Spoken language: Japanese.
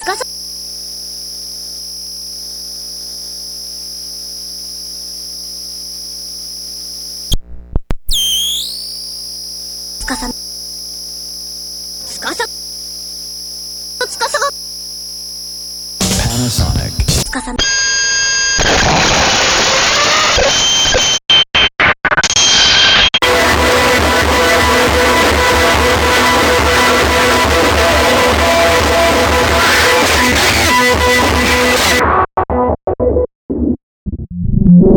つかさつかさつかさつかさ Panasonic. つかさ「